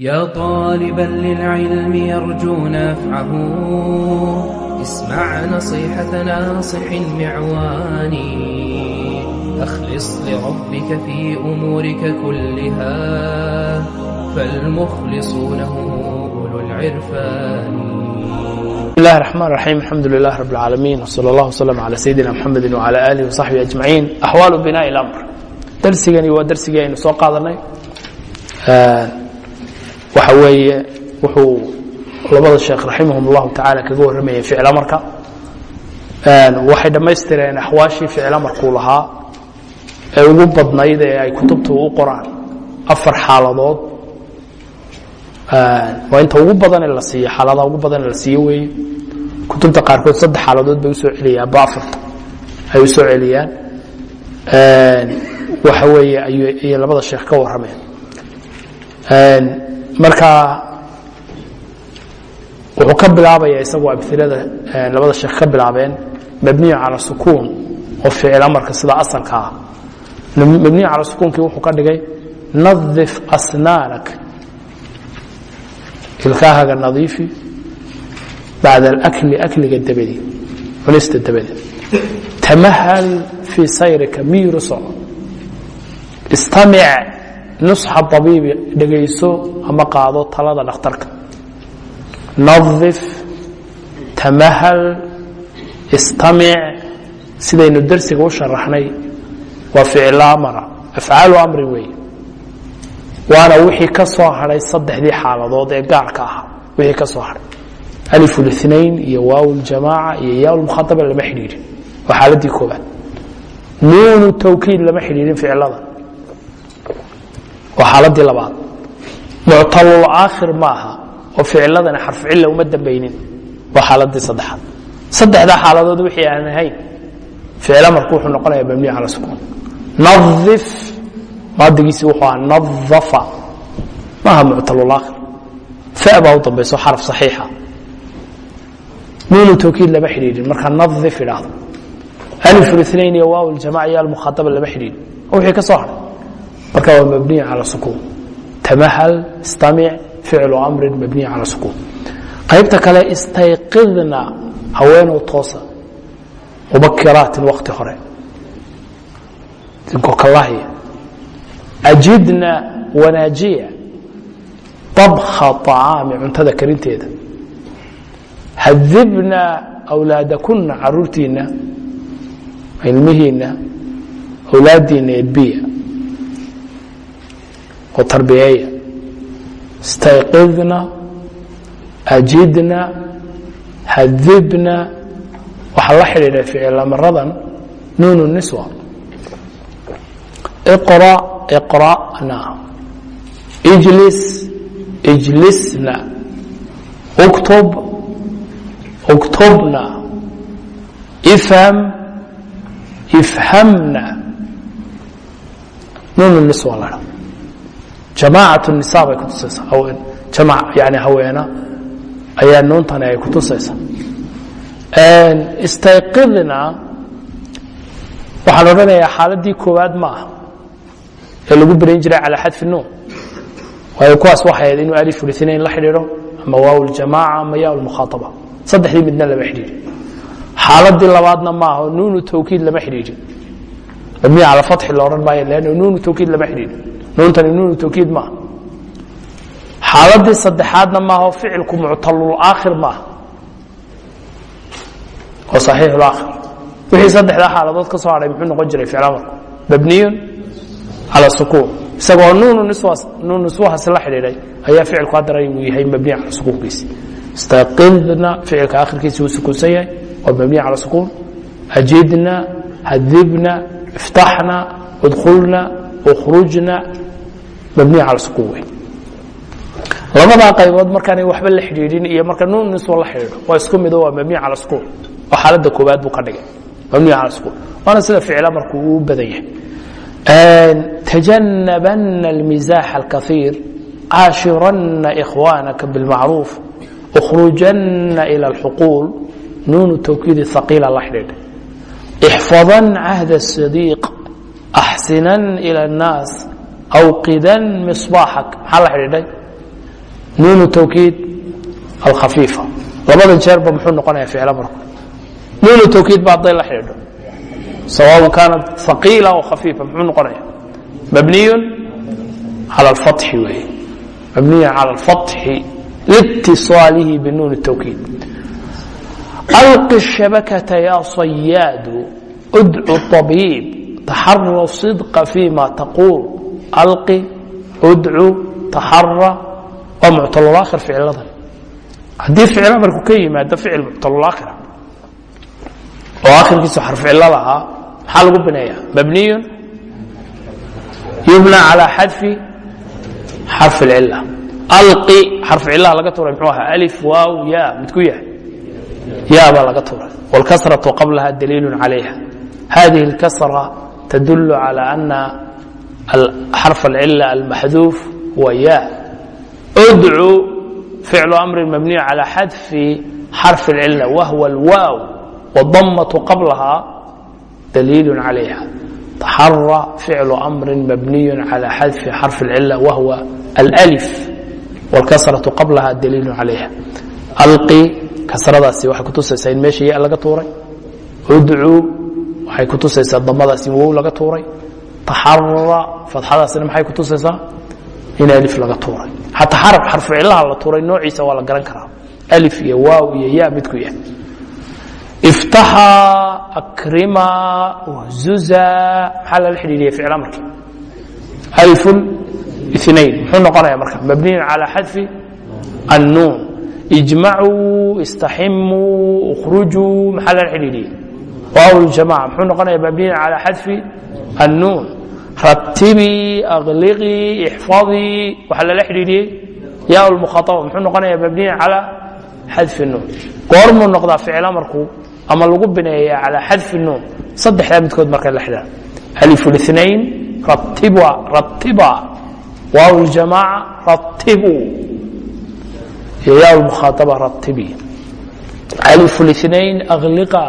يا طالبا للعلم يرجو نفعه اسمع نصيحة ناصح معوان أخلص لربك في أمورك كلها فالمخلصون هم أولو العرفان بسم الله الرحمن الرحيم الحمد لله رب العالمين وصلى الله وسلم على سيدنا محمد وعلى آله وصحبه أجمعين أحوال بناء الأمر درسigani waa darsigii aynu soo qaadanay waxa weeye wuxuu labada sheekh raximahum اllahu tacaala kaga warramayay ficil amarka. Waxay dhammaystireen axwaashii ficil amarkuu lahaa ee ugu badnayd ee ay kutubtu u qoraan afar xaaladood. Waa inta ugu badan ee la siiyo xaaladaha ugu badan ee la siiyo weeye. Kutubta qaarkood saddex xaaladood bay u soo celiyaan ba afarta ay u soo celiyaan. Waxa weeye ayay labada sheekh ka warrameen marka wuxuu ka bilaabaya isagoo amilada labada sheekh ka bilaabeen mabniyu cala sukuun oo ficil amarka sida asalka ah. Mabniyu cala sukuunkii wuxuu ka dhigay nadif asnaanak. Ilkaahaga nadiifi bacda alakli akliga dabadi cunista dabadi. Tamahal fii sayrika miiru soco istamic nusxa abiibi dhegayso ama qaado talada dhakhtarka. Nadif tamahal istamic sidaynu darsiga u sharaxnay waa ficilo amara afcaalu amri weeye. Waana wixii ka soo hadhay saddexdii xaaladood ee gaarka ahaa wixii ka soo hadhay alifulinain iyo waaw ljamaaca iyo yaa lmukhaaba lama xidhiidhin. Waa xaaladii koobaad nuunu tawkiid lama xidhiidhin ficilada waa xaaladii labaad muctalul aakhir ma aha oo ficiladani xarfu cilla uma dambaynin waa xaaladii saddexaad saddexdaa xaaladood wixii aan ahayn ficil amarku wuxuu noqonaya mabniy cala sukuun nadif maadigiisi wuxuu ahaa nadafa maaha muctalulaakhir fa baa u dambayso xaraf saxiixa nuunu tawkiid lama xidhiidhin marka nadif idhaahdo alifulinain iyo waaw ljamaca iyo almukhaaba lama xidhiidhin wixii ka soo hadhay marka waa mabniy calى sukuun tamahal istamic ficlu amrin mabniy calى sukuun qaybta kale istayqidna haweenow toosa mubakiraatin wakti hore dinkokalahiya ajidna wanaajiya طabkha طacaami cuntada karinteeda hadibna awlaadakuna caruurtiinna ilmihiinna awlaadiinna edbiya oo tarbiyeeya istayqidna ajidna hadibna waxaa la xidhiidha ficillamaradan nuunu niswa. Iqra iqra'na ijlis ijlisna. Uktub uktubna. Ifham ifhamna. Nuunu niswa la jamaacat nisa bay kutusaysaa yani haweena ayaa nuuntani ay kutusaysaa istayqidna waxaan odhanayaa xaaladii koowaad ma ah ee lagu berayn jiray calaa xadfi nuun. Waayo kuwaas waxay ahayd inuu alifulinain la xidhiidho ama waaw ljamaaca ama yaa lmukhaaaba saddexdii midna lama xidhiidhin. Xaaladii labaadna ma aho nuunu tawkiid lama xidhiidhin. Mabniya cala fatxi la odhan maayo leanno nuunu tawkiid lama xidhiidhin nuuntani nuunu tawkiid maaha xaaladii saddexaadna maaho ficilku muctalul aakhir maaha oo saxiix laakhir wixii saddexdaa xaaladood ka soo hadhay muxuu noqon jiray ficil amarku mabniyun cala sukuun. Isagoo nuunu niswahaasi la xidhiidhay ayaa ficilku haddana uu yahay mabniya cala sukuunkiisi istaqidna ficilka akhirkiisi wuu sukuunsan yahay waa mabniya cala sukuun. Ajidna hadibna iftaxna udkhulna ukrujna mabniya cal sukuwe labadaa qaybood markaanay waxba la xidhiidhin iyo marka nuun nisbo xidhiidho waa isku mido waa mabniya cala sukuun oo xaaladda koobaad buu ka dhigay mabniya cala sukuun waana sida ficila markuu uu badan yahay. Tajanabana almizaax alkaiir caashirana ikhwaanaka bilmacruuf ukhrujana ila alxuquul nuunu tawkiidi haqiila la xidhiidhay ixfadan cahda sadiiq الصديق أحسنا إلى الناس أوقدا مصباحك محل حديد nuun tawkiid alkhafiifa labada jeerba muxuu noqonaya ficlo marku nuun tawkiid ba hadday la xidhiidho sawaء kaanat haqiila aw khafiifa muxuu noqonaya mabniyu calى اlfaطxi weeye mabniyu calى اlfaطxi liitiصaalihi binuun الtawkiid alqi الshabakata ya صayaadu udcu طabiib taxara صidqa fima taquul alqi udcu taxara waa muctalulaakhir ficiladan haddii ficil amarku ka yimaado ficil muctalulaakhira oo akhirkiisu xarficilo lahaa maxaa lagu bineeya mabniyu yubna calى xadfi xarfi اlcila alqi xarfu cilaha laga tuuray mxuu ahaa alif waaw ya midku yahay ya baa laga tuuray wاlkasraةu qablaha daliil calayha hadihi اlkasra tadul calى ana xarف اlcila almaxduuf huwa ya udcu ficlu amri mabniy calى xadfi xarfi اlcila wahwa اlwaaw wاdamaة qablaha daliil calayha taxara ficlu amri mabniy calى xadfi xarfi اlcila wahwa alأlif wاlkasraةu qablaha daliil calayha alqi kasradaasi waxay kutusaysaa in meesha ya laga tuuray maxay ku tusaysaa damadaas in wow laga tuuray? Taxara fadxadaasina maxay ku tusaysaa? In alif laga tuuray. Xataa xaraf xarfu cillaha la tuuray noociisa waa la garan karaa. Alif iyo waaw iyo ya midku yahay. Iftaxa akrima uhzuza maxaa lala xidhiiriya ficil amarkii alifun inayn muxuu noqonaya marka? Mabniyun calaa xadfi annuun. Ijmacuu istaximuu ukhrujuu maxaa lala xidhiiriya waaw اljamaca muxuu noqonaya mabniy calى xadfi الnuun ratibii akliqii ixfadii waxaa lala xidhiidhiyey ya اlmukhaطaba muxuu noqonaya mabniy calى xadfi الnuun goormuu noqdaa ficil amarku ama lagu bineeya calى xadfi الnuun saddexdaa midkood marka la xidhaa alif الاثnain ratiba ratiba waaw اljamaaca ratibuu iyo ya lmukhaaطaba ratibii alif الاثnain akliqa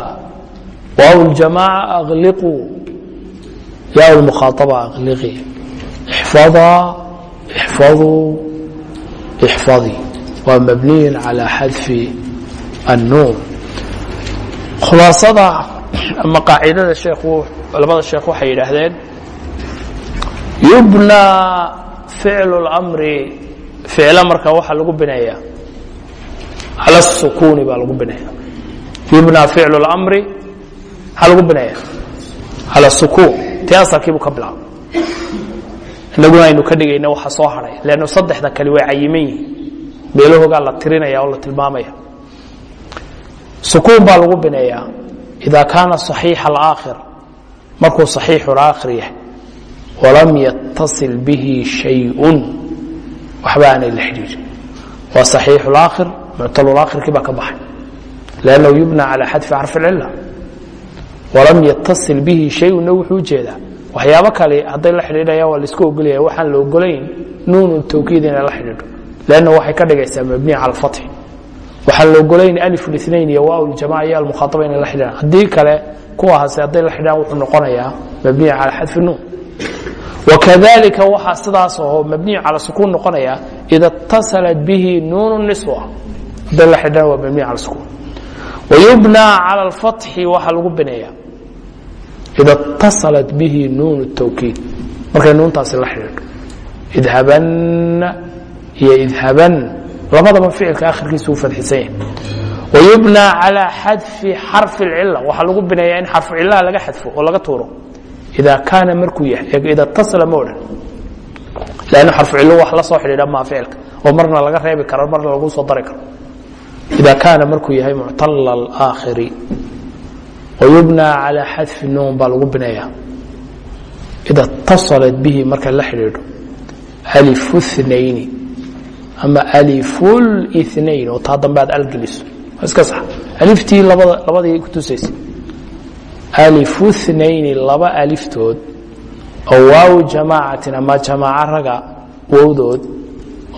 waaw اljamaaca akliquu ya lmukhaaطaba akliqii ixfadaa ixfaduu ixfadii waa mabniy calى xadfi الnuun khulaasada ama qaacidada sheekhu labada sheekh waxay yidhaahdeen yubnى ficl اmri ficlo marka waxaa lagu bineeya calى الsukuni baa lagu bineeya yubnى ficl اmri maxaa lagu bineeya calى الsukun ti asalkiibu ka bilaaba inaguna aynu ka dhigayna waxa soo haray lannu saddexda kale way cayiman yihiin meelahoogaa la tirinaya oo la tilmaamaya sukuun baa lagu bineeyaa ida kaana صaxiixa اlآakhir markuu صaxiixu اlآakhir yahay walam yatasil bihi shayun waxba aanay la xidhiirin waa صaxiix اlaakhir muctalulaakhirkii baa ka baxay lannahu yubna calى xadfi xarfi اlcila walam yatasil bihi shayuna wuxuu u jeedaa waxyaabo kale hadday la xidhiidhayaan waa la isku ogolaya waxaan la ogolayn nuunu tawkiid inay la xidhiidho. Lanna waxay ka dhigaysaa mabniya cala alfatxi waxaan la ogolayn alif linain iyo waaw ljamaca iyo almukhaaaba inay la xidhiidhaan haddii kale kuwahaasi hadday la xidhiidhaan wuxuu noqonayaa mabniya cala xadfi nuun. Wakadalika waxaa sidaas oo mabniya cala sukuun noqonaya ida اtasalat bihi nuunu niswa. Hadday la xidhiidhaan waa mabniya cala sukuun. Wayubna cala alfatxi waxaa lagu bineeyaa ida اtaصalat bihi nuun الtawkiid markay nuuntaasi la xidhiidho idhabanna iyo idhaban labadaba ficilka akhirkiisa u fadxisan yahay وyubnى calى xadfi xarfi اlcila waxaa lagu bineeya in xarfu cilaha laga xadfo oo laga tuuro ida kaana markuu yahay ida tasla ma odhan lanna xarfu cillo wax la soo xidhiidha maa ficilka oo marna laga reebi karo marna lagu soo dari karo ida kaana markuu yahay muctala alaakhiri wayubna calى xadfi nuun baa lagu bineeya ida اtaصalat bihi marka la xidhiidho alifu اثnayni ama alifu اlاثnayn oo taa dambe aad algeliso iska sax aliftii labada labadii kutusaysa alifu اثnayni laba aliftood oo waaw jamaacatin ama jamaaco raga wowdood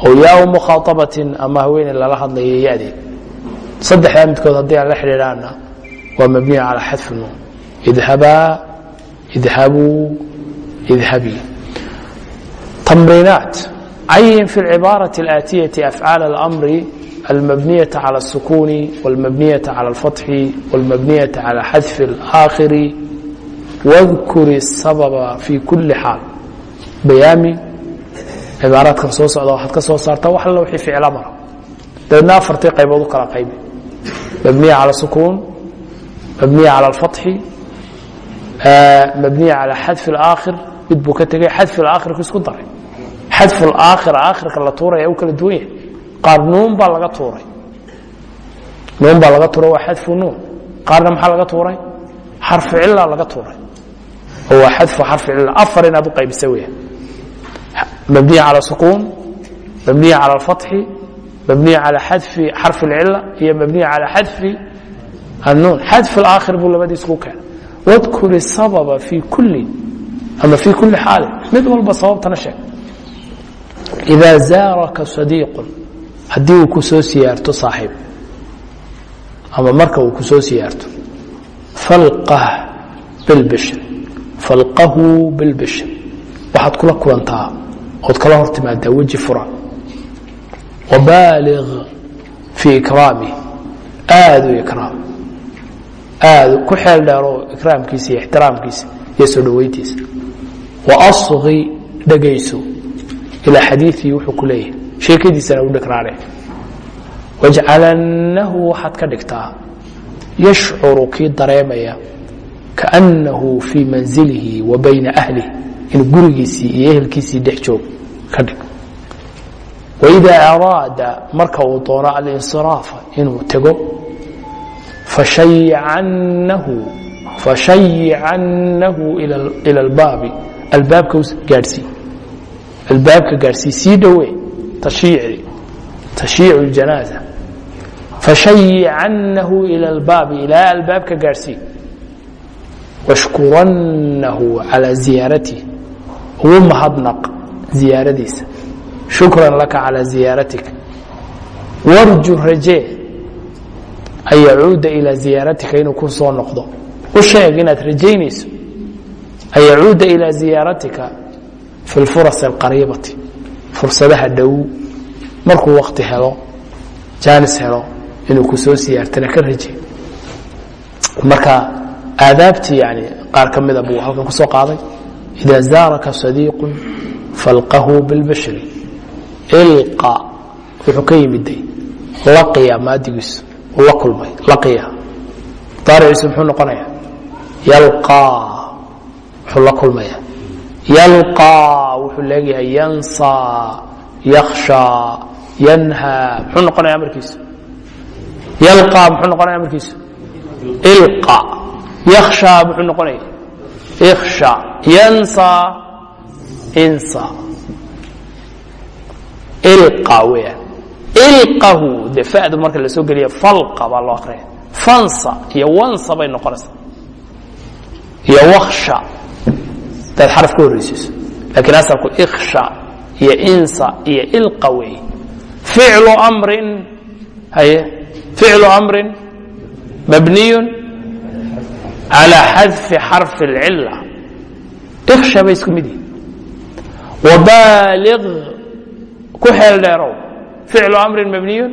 oo yaau mukhaaطabatin ama haweeney lala hadlaya yadeed saddexdaa midkood haddii aan la xidhiidhaana waa mabniya calى xadfi nuun idhabaa idhabuu idhabii tamriinaat cayin fi اlcibaaraة اlaatiyati afcaal اlamri almabniyaةa calى الsukuni wاlmabniyaةa calى اlfatxi wاlmabniyaةa calى xadfi اlآakhiri wاdkuri الsababa fi kuli xaal bayaami cibaaraadkan soo socda waxaad ka soo saartaa wax alla wixii ficla mara dabeedna afartii qaybood u kala qaybi mabniya calى sukuun mabniya calى اlfatxi mabniya calى xadfi اlaakhir mid buu ka tegay xadfi اlaakhirku isku daray xadfu اlaakhir aakhirka la tuuraya u kala duwan yahay qaar nuun baa laga tuuray nuun baa laga tuuray waa xadfu nuun qaarna maxaa laga tuuray xarfu cila laga tuuray oo waa xadfu xarfi cila afar inaad u qaybisa weya mabniya calى sukuun mabniya calى اlfatxi mabniya calى xadfi xarfi اlcila iyo mabniya calى xadfi adnuun xadf aakhir buu labadii isku keenay. Wadkuri sababa fii kulli ama fii kulli xaali mid walba sababtana sheeg. Idaa zaaraka sadiiqun haddii uu ku soo siyaarto saaxiib ama marka uu ku soo siyaarto falqah bilbishri falqahu bilbishri waxaad kula kulantaa ood kala hor timaadaa weji fura wabaaliq fii ikraamih aad u ikraam aad ku xeel dheero ikraamkiisa iyo ixtiraamkiisa iyo soo dhoweyntiisa waasqi dhegayso ilaa xadiiii wuxuu ku leeyahay. Sheekadiisana u dhegraare wajcalannahu waxaad ka dhigtaa. Yashcuru kii dareemaya. Kaannahu fii manzilihi wa bayna ahlih inuu gurigiisii iyo ehelkiisii dhex joog ka dhig. Waida araada marka uu doono alinsiraafa inuu tego fashayicannahu ila albaabi albaabka gaadhsii albaabka gaadhsii sii dhowe tashiicii tashiicu اljanaaza fashayicannahu ila albaabi ilaa albaabka gaadhsii washkurannahu calaa ziyaaratihi ugu mahadnaq ziyaaradiisa shukran laka calaa ziyaaratika warju rajee an yacuuda ilaa ziyaaratika inuu ku soo noqdo. U sheeg inaad rajaynayso an ilaa ziyaaratika fi lfuras alqariibati. Fursadaha dhow. Markuu wakti helo jaanis helo inuu ku soo siyaartana ka raje marka aadaabtii yani qaar ka mida buu halkan ku soo qaaday. Ida zaaraka sadiiqu falqahu bilbashri. Ilqa wuxuu ka yimiday laqiya maadigiisu la kulmay laqiya daariciisu muxuu noqonaya yalqaa. Wuxuu la kulmaya yalqaa. Wuxuu leeyahay yansaa yakhshaa yanhaa muxuu noqonaya amarkiisu yalqaa muxuu noqonaya amarkiisu ilqa yakhshaa muxuu noqonaya ikhsha. Yansaa insa. Ilqa weeyaan ilqahu dee fa'du marka la geliya falqa baa loo akriya fansa iyo wansa bay noqonaysaa. Iyo wakhsha. Hadaad xaraf ka horreysiiso lakiin asalku ikhsha iyo insa iyo ilqa weeye ficlu amrin haye? Ficlu amrin mabniyun calى xadfi xarfi اlcila ikhsha bay isku mid yihiin wabaalig ku xeel dheerow ficlu amrin mabniyu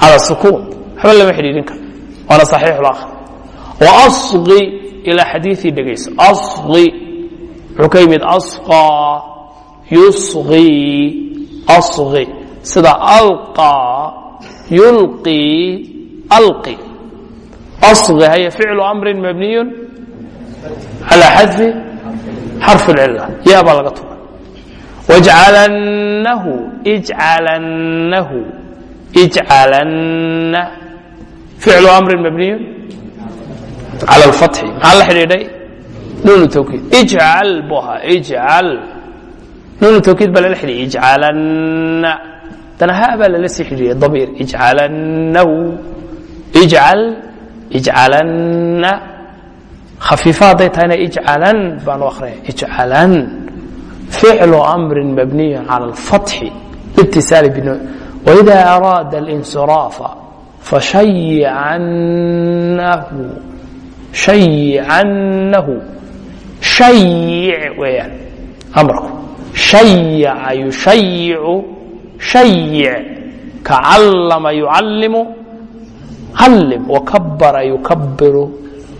cala sukuun waxba lama xidhiidhin karo waana saxiix baakhr wa asqi ilaa xadiiii dhegayso asqi wuxuu ka yimid asqaa yusqi asqi sida alqaa yulqii alqi asqi haya ficlu amrin mabniyun calaa xadfi xarfi اlcila yaa baa laga tuba wajcalannahu ijcalannahu ijcalanna ficlu amrin mabniyun calى اlfatxi maxaa la xidhiidhay nuunu tawkiid ijcal buu ahaa ijcal nuunu tawkiid baa lala xidhiyay ijcalanna dana ha baa lala sii xidhiyay damiir ijcalannahu ijcal ijcalanna khafiifa hadday tahayna ijcalan baanu akhriyay ijcalan ficlu amrin mabniyu calى اlfatxi itisaali bin wإida araada اlinsiraafa fashayicannahu shayicannahu shayic weeyaan amarku shayaca yushayicu shayic kacallama yucallimu callim wakabara yukabiru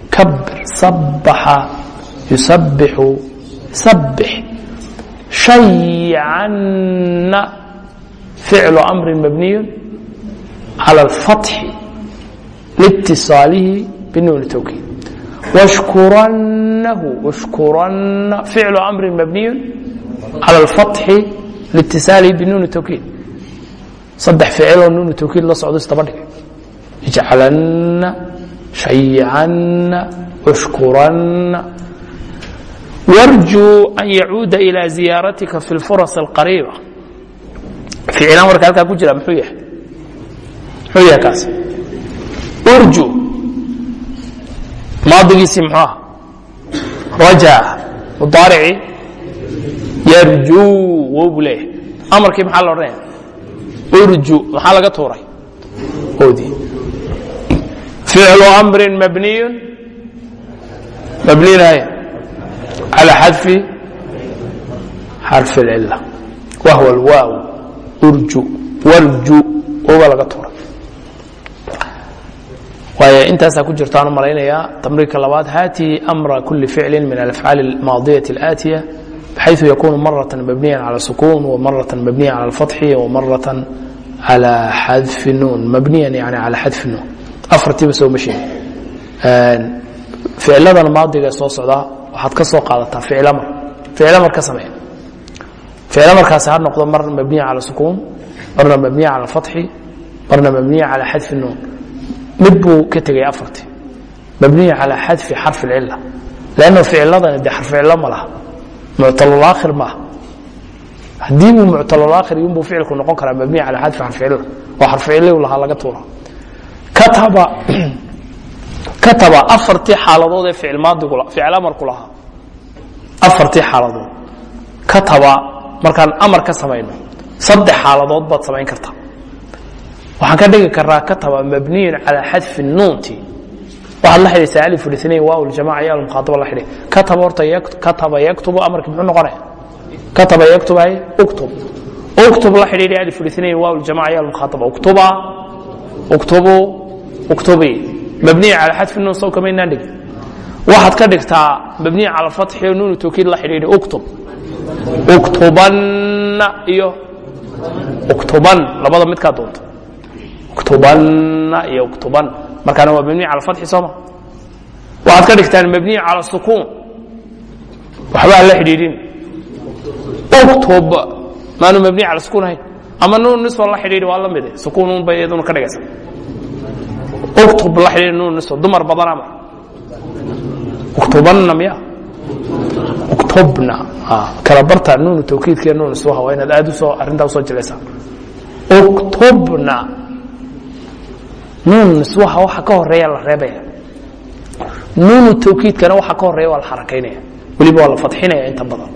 kabir sabaxa yusabixu sabix ficlu amrin mabniyu cala alfatxi liitiصaalihi binuuni towkiid washkurannahu washkuranna ficlu amrin mabniyu cala alfatxi liitisaalihi binuuni towkiid saddex ficiloo nuunu towkiid la socdo isdaba dhig ijcalanna shayicanna washkuranna yarjuu an yacuuda ilaa ziyaaratika fi lfuras alqariiba ficilaan warka halkaa ku jira muxuu yahay? Muxuu yahay kaas? Urju maadigiisii muxuu aha raja mudaarici. Yarjuu wow buu leeyahay. Amarkii maxaa la odhanaya urju maxaa laga tuuray? Oodii ficlu amrin mabniyu mabniyun haya على xadف xarف الcilة wahw اlwaaw urju warju oba laga tuuray waay intaasaa ku jirtaan u malaynayaa tamriirka labaad haati أmra kuli ficli min alأfعاal الmaadiyaة الآtiية bxayثu yakunu maraة mabniya عalى الsukun وmaraة mabniya عalى الfaتxi وmaraة عalى xadف الnuun mabniya yani عalى xadف الnuun afartiiba soo mashin ficladan maadiga soo socdaa waxaad ka soo qaadataa ficlamar ficlamar ka samee. Ficlamarkaasi ha noqdo mar mabniya cala sukuun marna mabniya cala fatxi marna mabniya cala xadfi nuun. Mid buu ka tegay afartii. Mabniya cala xadfi xarfi اlcila lanno ficladani de xarfi cilo ma laha. Muctalulaakhir maaha haddii buu muctalulaakhir yunbuu ficilku noqon karaa mabniya cala xadfi xarfi cila oo xarfi cilo lahaa laga tuura kataba kataba afartii xaaladood ee ficil amarku lahaa afartii xaaladood. Kataba markaan amar ka samayno saddex xaaladood baad samayn kartaa. Waxaan ka dhigi karaa kataba mabniyun calaa xadfi nuunti. Waxaad la xidhaysaa alif ulithnain waaw ljamaca iyo almukhaataba la xidhay kataba horta kataba yaktubu amarki muxuu noqonaya? Kataba yaktub hay uktub. Uktub la xidhiidhi alif ulithnain waaw ljamaca iyo almukhaataba uktuba. Uktubu uktubi mabniya cala xadfi nuun sow kamaynaan dhigin waxaad ka dhigtaa mabniya cala fatxi oo nuunu tawkiid la xidhiidhi uktub uktubanna iyo uktuban labada midkaa doonto uktubanna iyo uktuban markaana waa mabniya cala fatxi sooma waxaad ka dhigtaan mabniya cala sukuun waxbaa la xidhiidhin uktub maanu mabniya cala sukuun ahayn ama nuun nisfa la xidhiidhi waa la mide sukuun un bay iyaduna ka dhigaysa uktub la xidhiidhi nuun nisfa dumar badan ama uktubanna miya uktubna kala barta nuunu tawkiidkiiyo nuun niswaha waa inaad aad u soo arrintaa u soo jilaysaa uktubna nuun niswaha waxa ka horreeya la reebaya. Nuunu tawkiidkana waxa ka horreeya waa la xarakaynaya. Weliba waa la fadxinaya inta badan.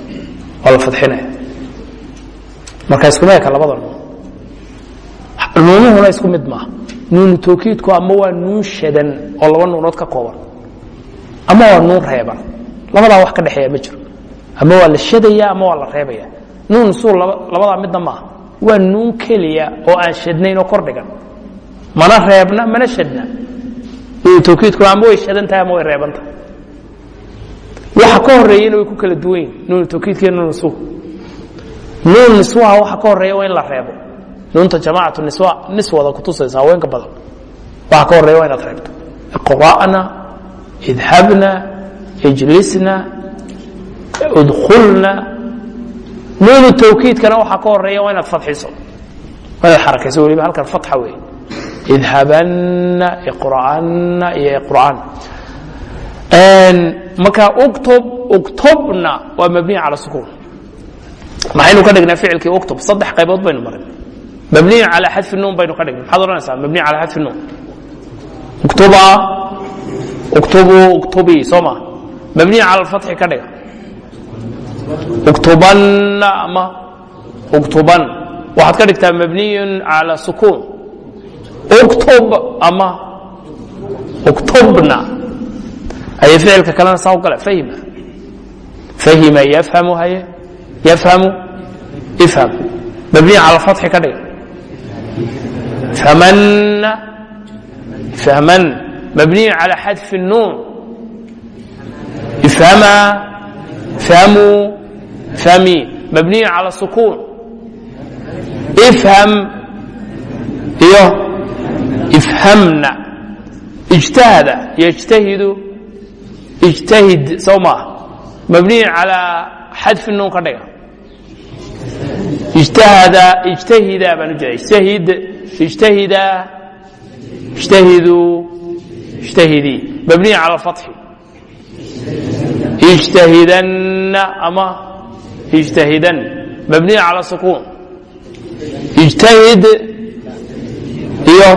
Waa la fadxinaya. Marka isku meeka labada nuun nuunuhuna isku mid maaha nuunu tawkiidku ama waa nuun shadan oo laba nuunood ka kooban. Ama waa nuun reeban labadaa wax ka dhexeeya ma jiro. Ama waa la shadaya ama waa la reebaya. Nuun suu labadaa midna maaha. Waa nuun keliya oo aan shadnayn oo kor dhigan. Mana reebna mana shadna. Nuunu ama way shadan tahay ama way reeban tahay. Waxa ka horeeyana way ku kala duwan yihiin nuunu tawkiidkiiyo nuun niswa nuun niswaha waxa ka horreeya waa in la reebo nuunta jamaacatu niswa niswada kutusaysa haweenka badan. Waxa ka horreeya waa inaad reebto iqra'na idhabna ijlisna udkulna nuunu tawkiidkana waxaa ka horreeya waa inaad fadxiso. Waa inaad xarakayso weliba halkan fatxa weeye idhabanna iqra'anna iyo iqra'an. Marka uktub uktubna waa mabniya cala sukuun maxaynu ka dhignaa ficilkii uktub? Saddex qaybood baynu marin mabniya cala xadfi nuun baynu ka dhignay maxaad odhanaysaa mabniya cala xadfi nuun uktuba uktubu uktubi soo ma mabniya cala alfatxi ka dhiga uktubanna ama uktuban waxaad ka dhigtaa mabniyun cala sukuun uktub ama uktubna ayay ficilka kalena saa u gale fahima fahima yafhamu haye yafhamu ifham mabniya cala fatxi ka dhiga ifhaman mabniyu cala xadfi nuun ifhama ifhamuu ifhami mabniyu cala sukuun ifham iyo ifhamna ijtahada yجtahidu ijtahid sow maaha mabniyu calaa xadfi nuun ka dhiga ijtahada ijtahida baan u jeeda ijtahid ijtahida ijtahiduu ijtahidii mabniya cala alfatxi ijtahidanna ama ijtahidan mabniya cala sukuun ijtahid iyo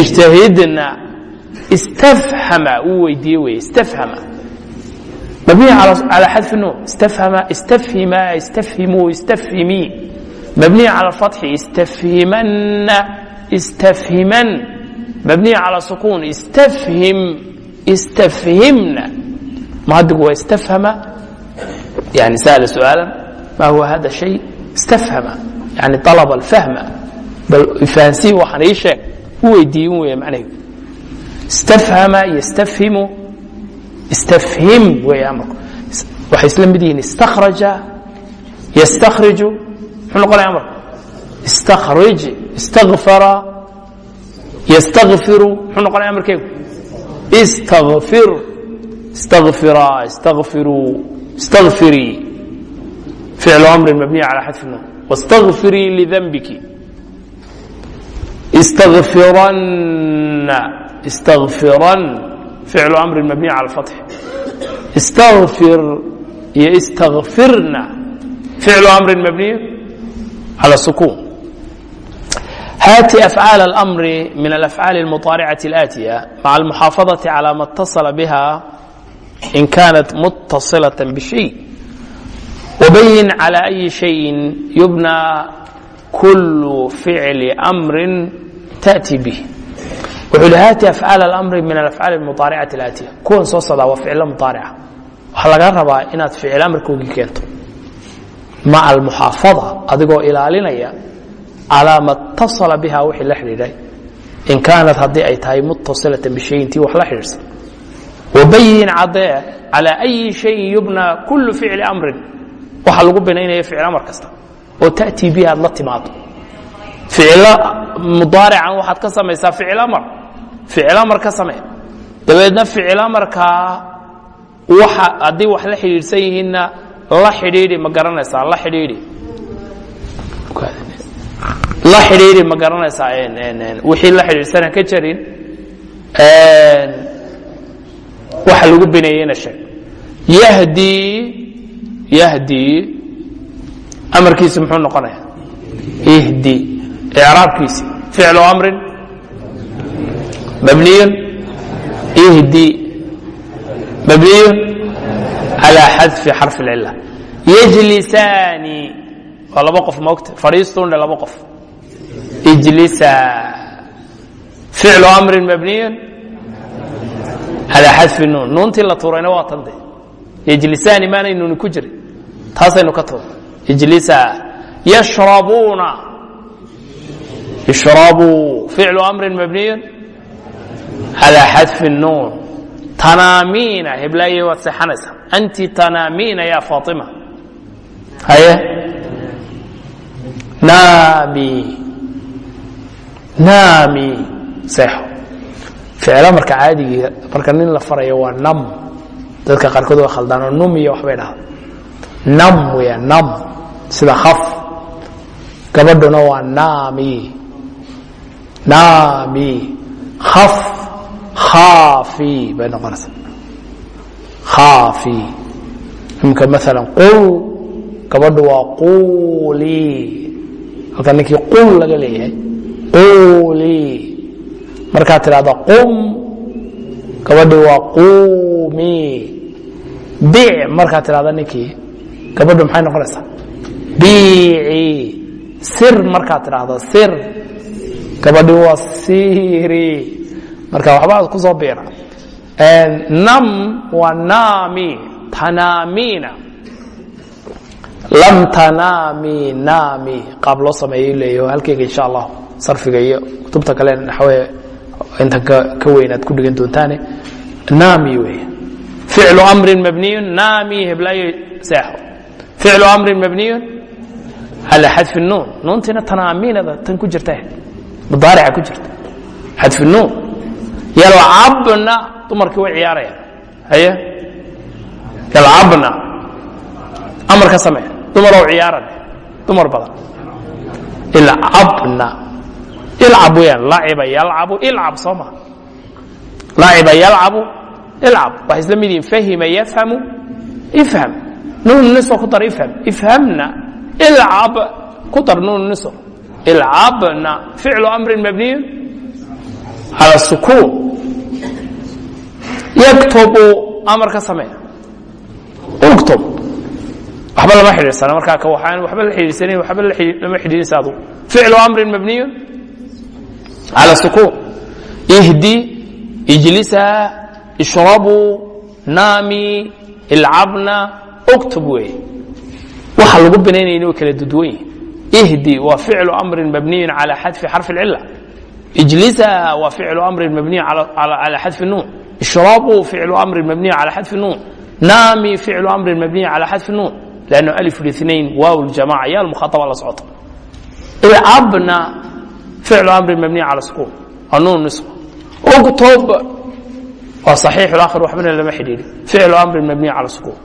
ijtahidna istafhama wuu weydiiye weye istafhama mabniya cala xadfi nuun istafhama istafhima istafhimu istafhimii mabniya cala fatxi istafhimanna istafhiman mabniya cala sukuun istafhim istafhimna muhadigu waa istafhama yani sa'ala su'aalan ma huwa hada shay istafhama yani طalaba alfahma bal ifahansii waxaan ii sheeg u weydiin weeye macnaheedu istafhama yastafhimu istafhim weeye amarku waxay isla mid yihiin istakhraja yastakriju muxuu noqonaya amarku istakhrij istakfara yastakfiru muxuu noqonaya amarkeegu istakfir istakfira istakfiru istakfirii ficlu amrin mabniya cala xadfi nun wastakfirii lidanbiki istakfiranna istakfiran فعل أمر مبني على الفتح استغفر iyo استغفرna فعل أمر مبني على السكون هاتي أفعال الأمر من الأفعال المطارعة الآتية مع المحافظة على ما اتصل بها إن كانت متصلة بشيء وبين على أي شيء يبنى كل فعل أمر تأتي به wuxuu hi haati afcaal alamri min alafcaali almuaaricati alaatiya kuwan soo socdaa waa ficilo muaarica waxaa laga rabaa inaad ficil amarkoogii keento maca almuxaafada adigoo ilaalinaya calaa ma اtasala biha wixii la xidhiidhay. In kaanat haddii ay tahay mutasilatan bishayin tii wax la xidhiidhsan. Wabayin cadee calaa ayi shayin yubna kulu ficli amrin. Waxa lagu binaynaya ficil amar kasta oo taأtii bihi aad la timaado ficilo mudaarican waxaad ka samaysaa ficil amar. Ficil amar ka samee. Dabeedna ficil amarkaa waxa haddii wax la xidhiidhsan yihiinna la xidhiidhi ma garanaysaa la xidhiidhi? La xidhiidhi ma garanaysaa wixii la xidhiidhsana ka jarin waxa lagu bineeyeyna sheeg. Yahdii yahdii amarkiisu muxuu noqonaya ihdi. Raabkiisi ficlu amrin? Mabniy ihdi. Mabniy calى xadfi xarf اlcila yjlisaani waa laba qof mogta fadhiistundhe laba qof ijlisa ficlu amrin mabniy calى xadfi nuun nuuntii la tuurayna waa tande yjlisaani maanay nuuni ku jirin taasaynu ka tuur ijlisa yashrabuuna اشhrabuu ficlu amri mabniy calى xadfi الnuun tanaamiina heblaaye waad seexanaysaa anti tanaamiina ya faaطima haye? Naami naami seexo ficlo marka caadigii marka nin la farayo waa nam. Dadka qaarkood waa khaldaanoo num iyo waxbay dhahaa nam weya nam. Sida khaf. Gabadhuna waa naami naami khaf khaafi bay noqonaysaa khaafi imka maala qul gabadhu waa quulii halka ninkii qul laga leeyahay quulii markaad tidhahda qum gabadhi waa quumii bic markaad tidhahda ninkii gabadhu maxay noqonaysaa biicii sir markaad tidhaahdo sir gabadhi waa siri marka waxba ad ku soo biira nam waa naami tanaamiina. Lam tanaami naami. Qaab loo sameeyay leeyaho halkeyga insha allah sarfiga iyo kutubta kale naxwe intan ka weynaad ku dhigan doontaane. Naami wey ficlu amrin mabniyun naami heblaayo seexo. Ficlu amrin mabniyun cala xadfi nuun. Nuuntiina tanaaminada tan ku jirta mudaarica ku jirta. Xadfi nuun yalcabna dumarkii way ciyaarayaan. Haye? Yalcabna amar ka samee. Dumarow ciyaaran. Dumar badan. Ilcabna ilcab weyaan laciba yalcabu ilcab soo ma yalcabu ilcab waxay isla mid fahima yafhamu ifham. Nuun niso ku dar ifham. Ifhamna ilcab ku dar nuun niso ilcabna ficlu amrin mabniyun cala sukuun yaktubu amar ka samee. Uktub waxba lama xidhiirsana markaa ka waxaan waxba la xidhiirsanayn waxba lama xidhiirisa adu ficlu amrin mabniyun. Cala sukuun ihdi ijlisa ishrabuu naami ilcabna uktub weeye waxa lagu binaynayna way kala duduwan yihiin ihdi waa ficlu amrin mabniyun cala xadfi xarfi اlcila ijlisa waa ficlu amrin mabniy cala xadfi nuun ishrabuu ficlu amrin mabniy cala xadfi nuun naami ficlu amrin mabniy cala xadfi nuun lanno alif الاثnain waaw اljamaca ya lmukhaطaba la socota ilcabna ficlu amrin mabniy cala sukuun anuun nisba uktub waa صaxiix اlakhir waxbana lama xidhiidhi ficlu amrin mabniy cala sukuun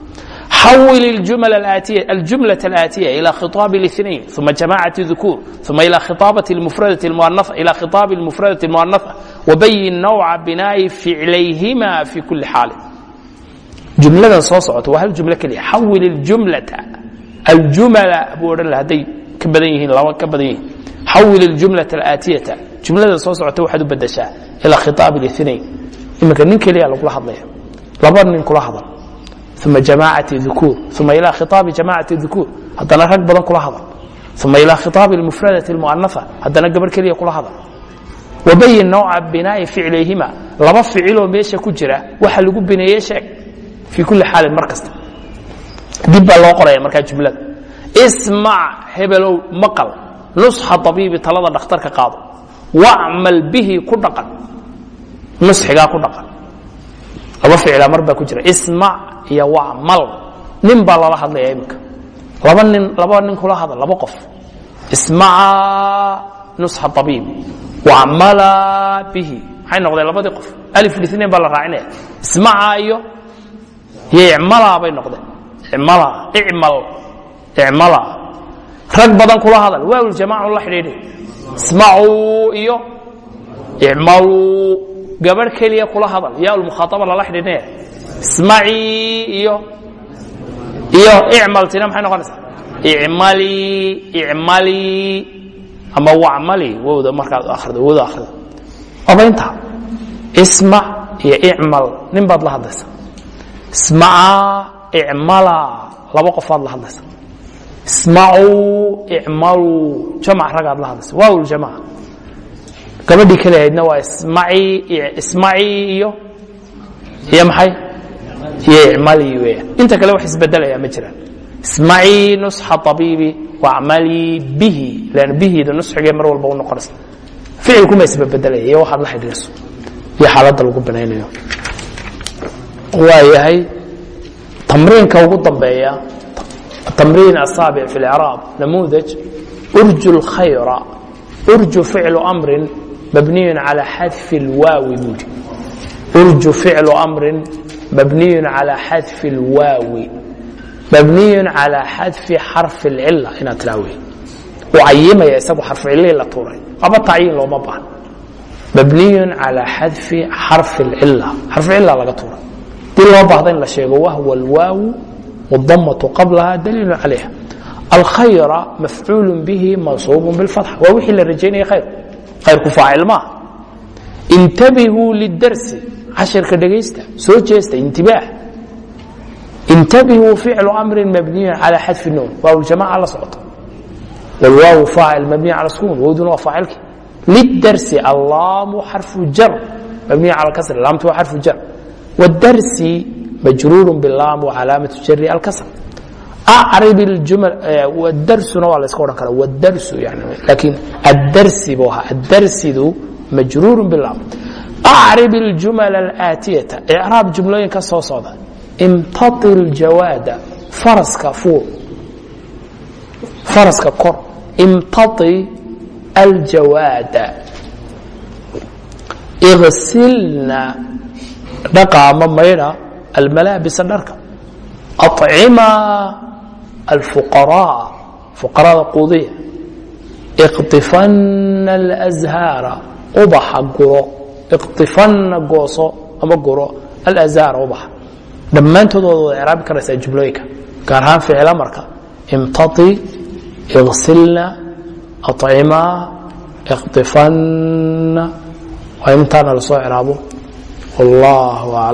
حول الجمل الآتية الجملة الآتية إلى خطاب الاثنين ثم جماعة الذكور ثم إلى خطابة المفردة المؤنثة إلى خطاب المفردة المؤنثة وبين نوع بناء فعليهما في كل حال جملada soo socota waa hal jumlo keliya xawil اljumlata aljumla buu odhan laha hadday ka badan yihiin laba ka badan yihiin xawil اljumlaة اlaatiyata jumlada soo socota waxaad u bedeshaa ilى khiطaab الاثnain iminka nin keliya lagula hadlaya laba nin kula hadal uma jamaacati ukuur uma ilaa khiaabi jamaacati ukuur haddana rag badan kula hadal uma ilaa khitaabi lmufradati اlmu'anaa haddana gabar keliya kula hadal wabayin nooca binaa'i ficlayhima laba ficiloo meesha ku jira waxa lagu bineeye sheeg fii kulli xaalin mar kasta dib baa loo qoraya markaa jumlada ismac hebelow maqal nusxa abiibi talada dhakhtarka qaado wacmal bihi ku dhaan nusxigaa ku dhaqan laba ficilaa mar baa ku jira. Ismac iyo wacmal nin baa lala hadlaya iminka. Laba nin laba nin kula hadal laba qof. Ismaca nusxa abiib wacmala bihi. Maxay noqdeen labadii qof? Alif lithnain baa la raacinaya ismaca iyo iyo icmala bay noqdeen. Icmala icmal icmala rag badan kula hadal. Waaw ljamacu la xidhiidhi. Ismacuu iyo icmaluu gabarh keliya kula hadal. Yaa lmukhaataba lala xidhiidhinaya ismacii iyo iyo icmaltina maxay noqonaysaa? Icmalii icmalii ama wacmali wowda markaad akhrido wowda akhrido. Waaba intaa ismac iyo icmal nin baad la hadlaysa ismaca icmala laba qofaad la hadlaysa ismacuu icmaluu jamac ragaad la hadlaysa waaw ljamaca gabadhii kale ahaydna waa ismacii iyo iyo maxay? Iyo icmalii weeyaan inta kale wax isbedelaya ma jiraan. Ismacii nusxa abiibi wacmalii bihi lan bihiida nusxigee mar walba u noqonaysa. Ficilkuma isbebedelaya iyo waxaad la xidhiirso iyo xaaladda lagu binaynayo waa yahay tamriinka ugu dambeeya tamriin asaabic fi اlcraab namuudaj urju اlkhayra urju ficlu amrin mabniyu calى xadfi اlwaawi buudi urju ficlu amrin mabniyu calى xadfi اlwaawi mabniyu calى xadfi xarfi اlcila inaad tiraa wey u cayimaya isagu xarfu cilihii la tuuray aba tacyiin looma baahno mabniyu calى xadfi xarfi اlcila xarfu cila laga tuuray dii loo baahda in la sheego wahwa اlwaawu wاdamatu qablaha daliilu calayha alkhayra mafcuul bihi mansuub biاlfatxa waa wixii la rajaynaya khayr hayrku faacil maaha intabihuu lidarsi. Cashirka dhegaysta soo jeesta. Intibaah intabihuu ficlu amrin mabniyun calaa xadfi noon waawaljamaca la socota. Wlwaawu faacil mabniya cala sukuun wowduna waa faacilki lidarsi allaamu xarfu jar. Mabniya cala kasri. Laamtu waa xarfu jar. Wdarsi majruuru bilaam wacalaamatu jari alkasr. acrib اljumal wdarsuna waa la iska odhan kara wdarsu yani laakiin addarsi buu ahaa addarsidu majruur bilaam acrib اljumal اlaatiyata icraab jumlooyinka soo socda imtati اljawaada faraska fuul faraska kor imtati aljawaada igsilna dhaqa ama maydha almalaabisa dharka acima alfuqaraa fuqarada quudiya iqtifana alazhaara ubaxa guro iqtifana gooso ama guro alazhaara ubaxa dhammaantood wada icraabi karaysaa jumlooyinka gaar ahaan ficila marka imtati igsilna acima iqtifana waa intaana la soo icraabo wallahu aclam